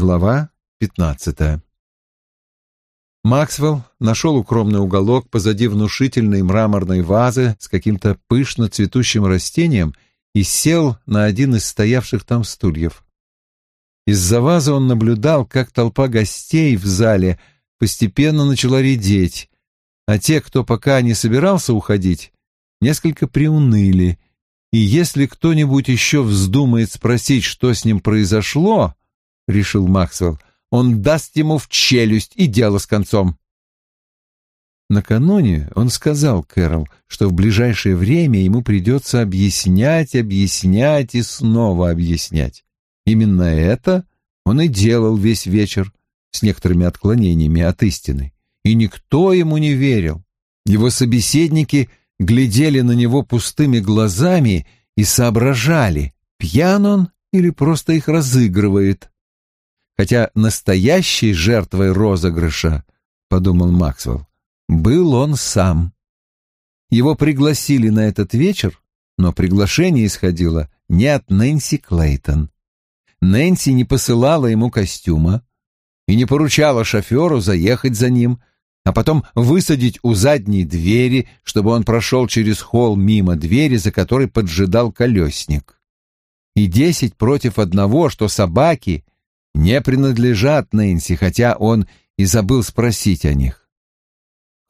Глава пятнадцатая Максвелл нашел укромный уголок позади внушительной мраморной вазы с каким-то пышно цветущим растением и сел на один из стоявших там стульев. Из-за вазы он наблюдал, как толпа гостей в зале постепенно начала редеть, а те, кто пока не собирался уходить, несколько приуныли, и если кто-нибудь еще вздумает спросить, что с ним произошло, — решил Максвелл. «Он даст ему в челюсть, и дело с концом». Накануне он сказал Кэрол, что в ближайшее время ему придется объяснять, объяснять и снова объяснять. Именно это он и делал весь вечер, с некоторыми отклонениями от истины. И никто ему не верил. Его собеседники глядели на него пустыми глазами и соображали, пьян он или просто их разыгрывает хотя настоящей жертвой розыгрыша, — подумал Максвелл, — был он сам. Его пригласили на этот вечер, но приглашение исходило не от Нэнси Клейтон. Нэнси не посылала ему костюма и не поручала шоферу заехать за ним, а потом высадить у задней двери, чтобы он прошел через холл мимо двери, за которой поджидал колесник. И десять против одного, что собаки не принадлежат Нэнси, хотя он и забыл спросить о них.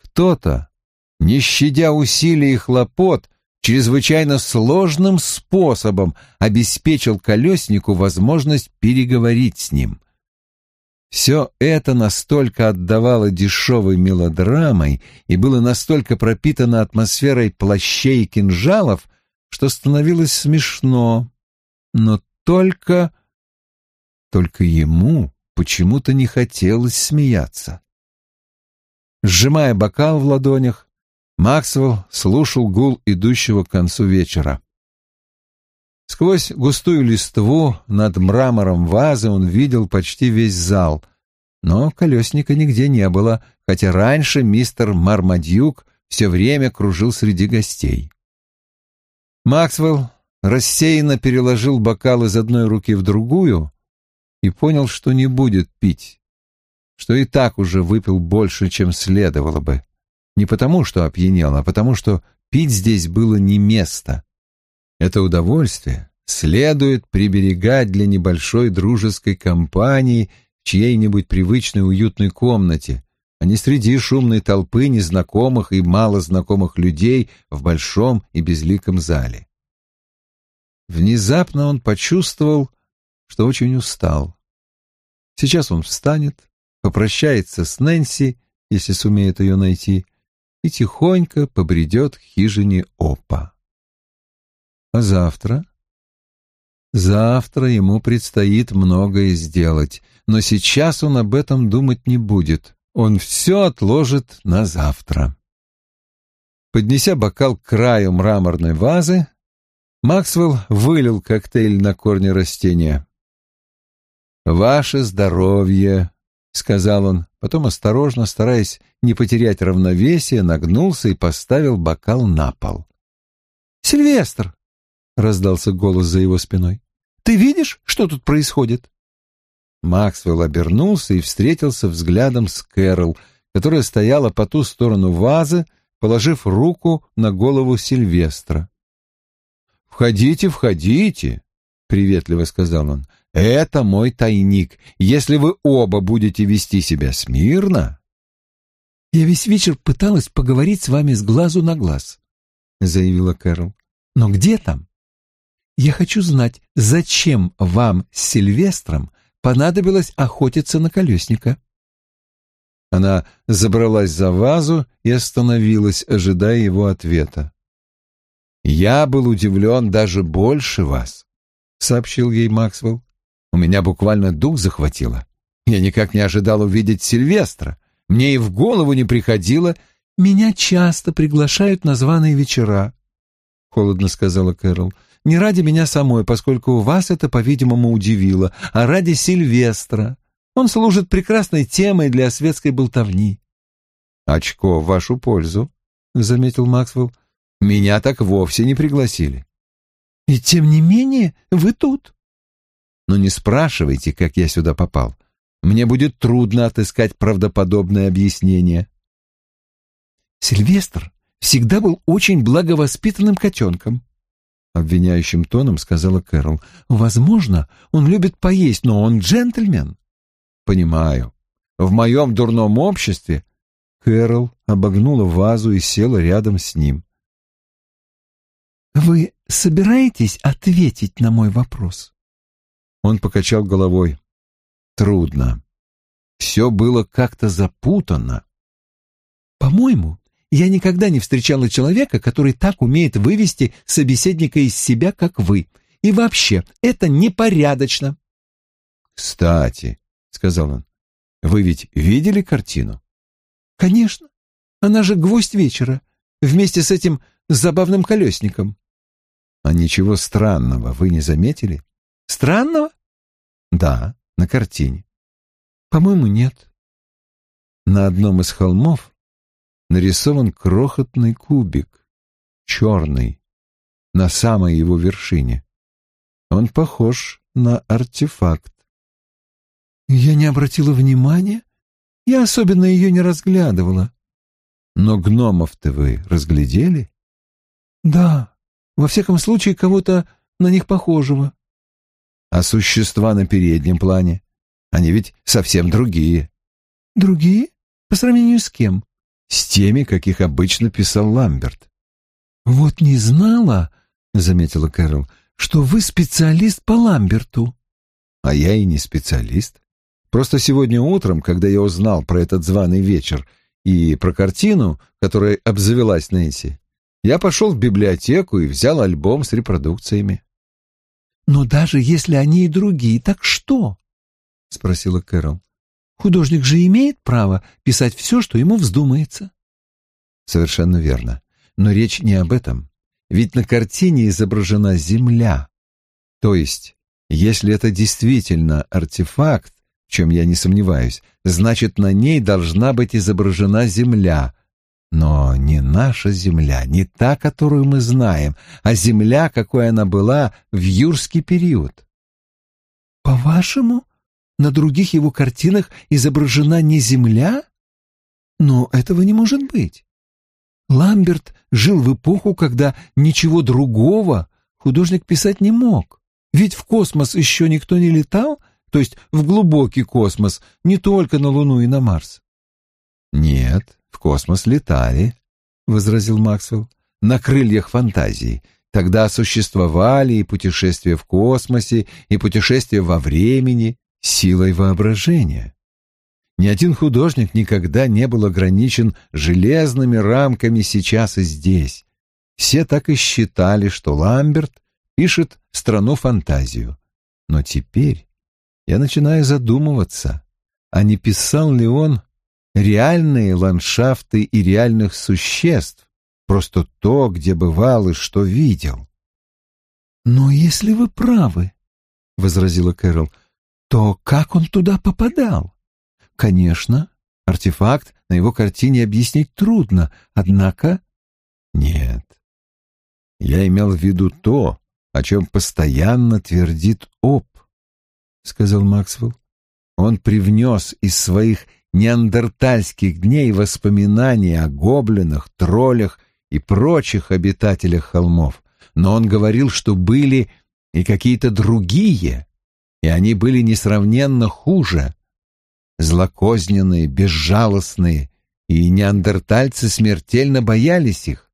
Кто-то, не щадя усилий и хлопот, чрезвычайно сложным способом обеспечил колеснику возможность переговорить с ним. Все это настолько отдавало дешевой мелодрамой и было настолько пропитано атмосферой плащей и кинжалов, что становилось смешно, но только только ему почему-то не хотелось смеяться. Сжимая бокал в ладонях, Максвелл слушал гул идущего к концу вечера. Сквозь густую листву над мрамором вазы он видел почти весь зал, но колесника нигде не было, хотя раньше мистер Мармадюк все время кружил среди гостей. Максвелл рассеянно переложил бокал из одной руки в другую и понял, что не будет пить, что и так уже выпил больше, чем следовало бы. Не потому, что опьянел, а потому, что пить здесь было не место. Это удовольствие следует приберегать для небольшой дружеской компании в чьей-нибудь привычной уютной комнате, а не среди шумной толпы незнакомых и малознакомых людей в большом и безликом зале. Внезапно он почувствовал, что очень устал. Сейчас он встанет, попрощается с Нэнси, если сумеет ее найти, и тихонько побредет к хижине Опа. А завтра? Завтра ему предстоит многое сделать, но сейчас он об этом думать не будет. Он все отложит на завтра. Поднеся бокал к краю мраморной вазы, Максвелл вылил коктейль на корни растения. «Ваше здоровье», — сказал он, потом осторожно, стараясь не потерять равновесие, нагнулся и поставил бокал на пол. «Сильвестр!» — раздался голос за его спиной. «Ты видишь, что тут происходит?» Максвелл обернулся и встретился взглядом с Кэрол, которая стояла по ту сторону вазы, положив руку на голову Сильвестра. «Входите, входите», — приветливо сказал он. Это мой тайник. Если вы оба будете вести себя смирно...» «Я весь вечер пыталась поговорить с вами с глазу на глаз», — заявила Кэрол. «Но где там? Я хочу знать, зачем вам с Сильвестром понадобилось охотиться на колесника?» Она забралась за вазу и остановилась, ожидая его ответа. «Я был удивлен даже больше вас», — сообщил ей Максвелл. У меня буквально дух захватило. Я никак не ожидал увидеть Сильвестра. Мне и в голову не приходило... «Меня часто приглашают на званые вечера», — холодно сказала Кэрол. «Не ради меня самой, поскольку вас это, по-видимому, удивило, а ради Сильвестра. Он служит прекрасной темой для светской болтовни». «Очко в вашу пользу», — заметил Максвелл. «Меня так вовсе не пригласили». «И тем не менее вы тут», но не спрашивайте, как я сюда попал. Мне будет трудно отыскать правдоподобное объяснение. Сильвестр всегда был очень благовоспитанным котенком, — обвиняющим тоном сказала Кэрол. «Возможно, он любит поесть, но он джентльмен». «Понимаю. В моем дурном обществе...» Кэрол обогнула вазу и села рядом с ним. «Вы собираетесь ответить на мой вопрос?» Он покачал головой. «Трудно. Все было как-то запутано». «По-моему, я никогда не встречала человека, который так умеет вывести собеседника из себя, как вы. И вообще, это непорядочно. «Кстати», — сказал он, — «вы ведь видели картину?» «Конечно. Она же гвоздь вечера, вместе с этим забавным колесником». «А ничего странного вы не заметили?» «Странного?» «Да, на картине». «По-моему, нет». На одном из холмов нарисован крохотный кубик, черный, на самой его вершине. Он похож на артефакт. Я не обратила внимания, я особенно ее не разглядывала. Но гномов-то вы разглядели? Да, во всяком случае, кого-то на них похожего. А существа на переднем плане? Они ведь совсем другие. Другие? По сравнению с кем? с теми, каких обычно писал Ламберт. «Вот не знала, — заметила Кэрол, — что вы специалист по Ламберту». «А я и не специалист. Просто сегодня утром, когда я узнал про этот званый вечер и про картину, которой обзавелась Нэнси, я пошел в библиотеку и взял альбом с репродукциями». «Но даже если они и другие, так что?» — спросила Кэрол. Художник же имеет право писать все, что ему вздумается. Совершенно верно. Но речь не об этом. Ведь на картине изображена Земля. То есть, если это действительно артефакт, в чем я не сомневаюсь, значит, на ней должна быть изображена Земля. Но не наша Земля, не та, которую мы знаем, а Земля, какой она была в юрский период. «По-вашему, на других его картинах изображена не Земля? Но этого не может быть. Ламберт жил в эпоху, когда ничего другого художник писать не мог. Ведь в космос еще никто не летал, то есть в глубокий космос, не только на Луну и на Марс. «Нет, космос летали», — возразил Максвелл, — «на крыльях фантазии. Тогда существовали и путешествия в космосе, и путешествия во времени, силой воображения. Ни один художник никогда не был ограничен железными рамками сейчас и здесь. Все так и считали, что Ламберт пишет страну-фантазию. Но теперь я начинаю задумываться, а не писал ли он реальные ландшафты и реальных существ, просто то, где бывал и что видел. «Но если вы правы», — возразила Кэрол, то как он туда попадал? Конечно, артефакт на его картине объяснить трудно, однако... Нет. Я имел в виду то, о чем постоянно твердит Оп, — сказал Максвелл. Он привнес из своих неандертальских дней воспоминания о гоблинах, троллях и прочих обитателях холмов, но он говорил, что были и какие-то другие, и они были несравненно хуже. Злокозненные, безжалостные, и неандертальцы смертельно боялись их.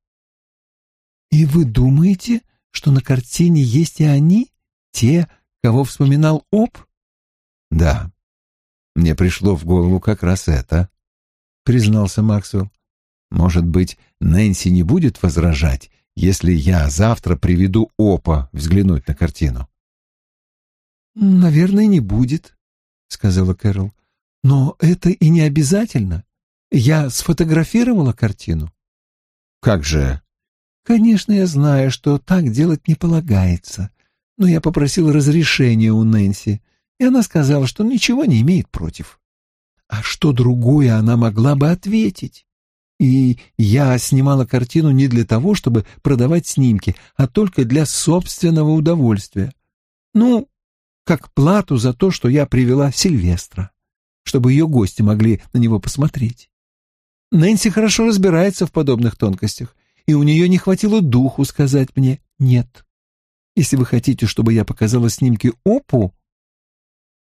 «И вы думаете, что на картине есть и они, те, кого вспоминал Об?» «Да, мне пришло в голову как раз это», — признался Максвелл. «Может быть, Нэнси не будет возражать, если я завтра приведу Опа взглянуть на картину?» «Наверное, не будет», — сказала Кэрол. «Но это и не обязательно. Я сфотографировала картину». «Как же?» «Конечно, я знаю, что так делать не полагается. Но я попросил разрешения у Нэнси, и она сказала, что ничего не имеет против. А что другое она могла бы ответить? И я снимала картину не для того, чтобы продавать снимки, а только для собственного удовольствия. Ну, как плату за то, что я привела Сильвестра, чтобы ее гости могли на него посмотреть. Нэнси хорошо разбирается в подобных тонкостях, и у нее не хватило духу сказать мне «нет». Если вы хотите, чтобы я показала снимки Опу...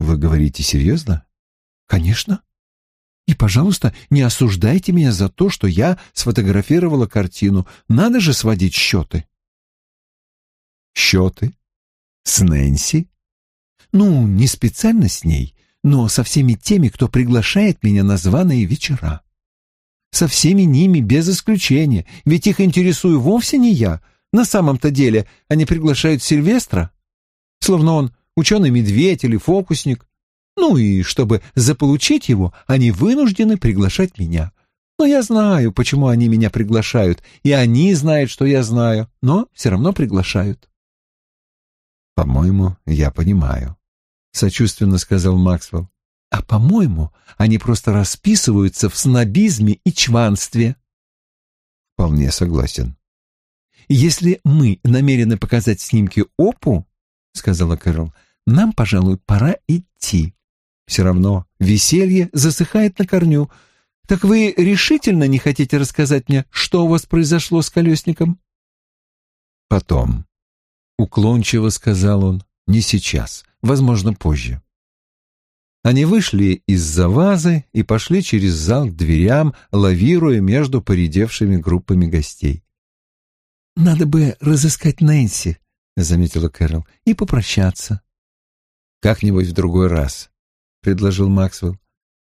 Вы говорите серьезно? Конечно. И, пожалуйста, не осуждайте меня за то, что я сфотографировала картину. Надо же сводить счеты. Счеты? С Нэнси? Ну, не специально с ней, но со всеми теми, кто приглашает меня на званые вечера. Со всеми ними без исключения, ведь их интересую вовсе не я. На самом-то деле они приглашают Сильвестра, словно он ученый-медведь или фокусник. Ну и чтобы заполучить его, они вынуждены приглашать меня. Но я знаю, почему они меня приглашают, и они знают, что я знаю, но все равно приглашают. «По-моему, я понимаю», — сочувственно сказал Максвелл. «А по-моему, они просто расписываются в снобизме и чванстве». «Вполне согласен». «Если мы намерены показать снимки Опу, — сказала Кэрол, — нам, пожалуй, пора идти. Все равно веселье засыхает на корню. Так вы решительно не хотите рассказать мне, что у вас произошло с колесником?» «Потом», Уклончиво сказал он, не сейчас, возможно, позже. Они вышли из-за вазы и пошли через зал к дверям, лавируя между поредевшими группами гостей. «Надо бы разыскать Нэнси», — заметила Кэрол, — «и попрощаться». «Как-нибудь в другой раз», — предложил Максвелл.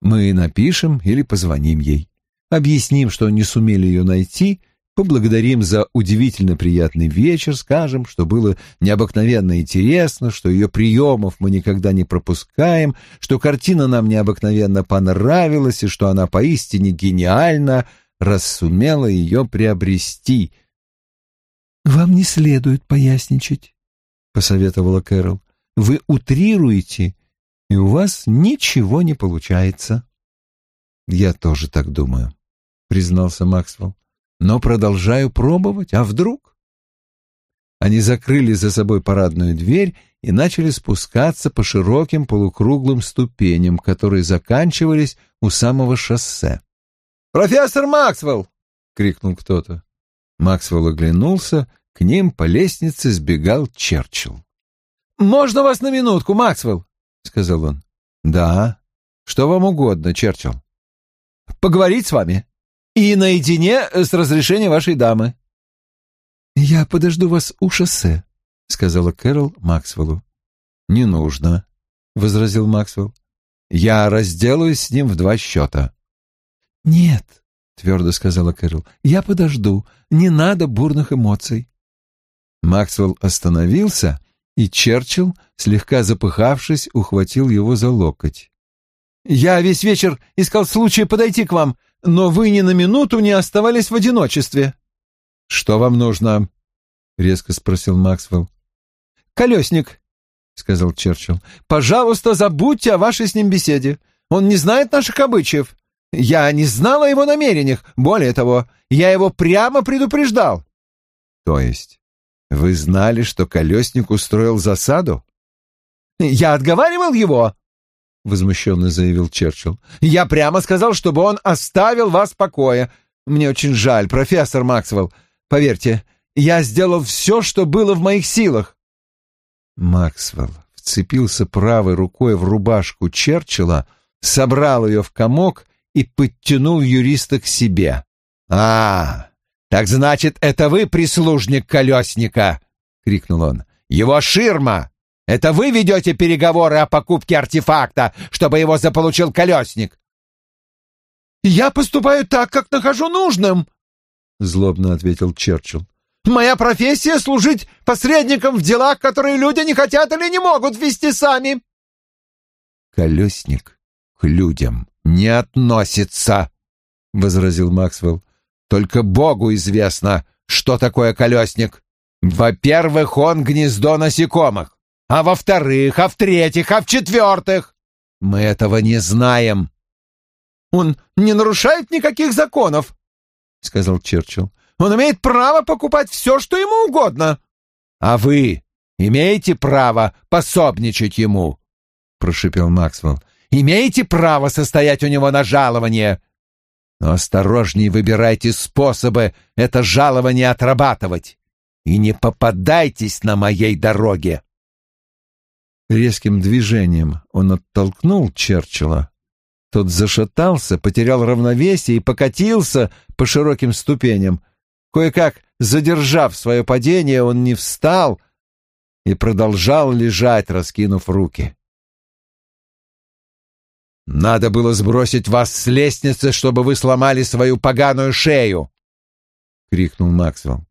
«Мы напишем или позвоним ей. Объясним, что не сумели ее найти, поблагодарим за удивительно приятный вечер, скажем, что было необыкновенно интересно, что ее приемов мы никогда не пропускаем, что картина нам необыкновенно понравилась и что она поистине гениальна, раз сумела ее приобрести. «Вам не следует поясничать», — посоветовала Кэрол. «Вы утрируете, и у вас ничего не получается». «Я тоже так думаю», — признался Максвелл но продолжаю пробовать, а вдруг? Они закрыли за собой парадную дверь и начали спускаться по широким полукруглым ступеням, которые заканчивались у самого шоссе. «Профессор Максвелл!» — крикнул кто-то. Максвелл оглянулся, к ним по лестнице сбегал Черчилл. «Можно вас на минутку, Максвелл?» — сказал он. «Да. Что вам угодно, Черчилл?» «Поговорить с вами?» И наедине с разрешения вашей дамы. «Я подожду вас у шоссе», — сказала Кэрол Максвеллу. «Не нужно», — возразил Максвелл. «Я разделаюсь с ним в два счета». «Нет», — твердо сказала Кэрол, — «я подожду. Не надо бурных эмоций». Максвелл остановился, и Черчилл, слегка запыхавшись, ухватил его за локоть. «Я весь вечер искал случая подойти к вам, но вы ни на минуту не оставались в одиночестве. — Что вам нужно? — резко спросил Максвелл. — Колесник, — сказал Черчилл. — Пожалуйста, забудьте о вашей с ним беседе. Он не знает наших обычаев. Я не знал о его намерениях. Более того, я его прямо предупреждал. — То есть вы знали, что Колесник устроил засаду? — Я отговаривал его, — возмущенно заявил Черчилл. «Я прямо сказал, чтобы он оставил вас в покое. Мне очень жаль, профессор Максвелл. Поверьте, я сделал все, что было в моих силах». Максвелл вцепился правой рукой в рубашку Черчилла, собрал ее в комок и подтянул юриста к себе. «А, так значит, это вы прислужник колесника!» — крикнул он. «Его ширма! Это вы ведете переговоры о покупке артефакта, чтобы его заполучил колесник?» «Я поступаю так, как нахожу нужным», — злобно ответил Черчилл. «Моя профессия — служить посредником в делах, которые люди не хотят или не могут вести сами». «Колесник к людям не относится», — возразил Максвелл. «Только Богу известно, что такое колесник. Во-первых, он гнездо насекомых а во-вторых, а в-третьих, а в-четвертых. Мы этого не знаем. Он не нарушает никаких законов, сказал Черчилл. Он имеет право покупать все, что ему угодно. А вы имеете право пособничать ему?» — прошипел Максвелл. «Имеете право состоять у него на жалование. Но осторожнее выбирайте способы это жалование отрабатывать и не попадайтесь на моей дороге». Резким движением он оттолкнул Черчилля. Тот зашатался, потерял равновесие и покатился по широким ступеням. Кое-как, задержав свое падение, он не встал и продолжал лежать, раскинув руки. «Надо было сбросить вас с лестницы, чтобы вы сломали свою поганую шею!» — крикнул Максвелл.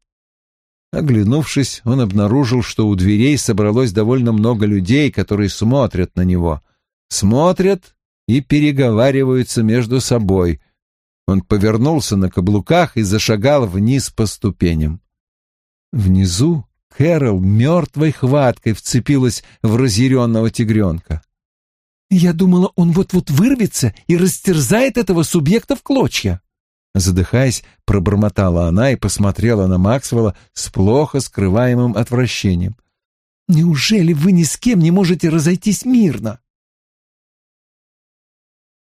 Оглянувшись, он обнаружил, что у дверей собралось довольно много людей, которые смотрят на него. Смотрят и переговариваются между собой. Он повернулся на каблуках и зашагал вниз по ступеням. Внизу Кэрол мертвой хваткой вцепилась в разъяренного тигренка. «Я думала, он вот-вот вырвется и растерзает этого субъекта в клочья», Задыхаясь, пробормотала она и посмотрела на Максвелла с плохо скрываемым отвращением. «Неужели вы ни с кем не можете разойтись мирно?»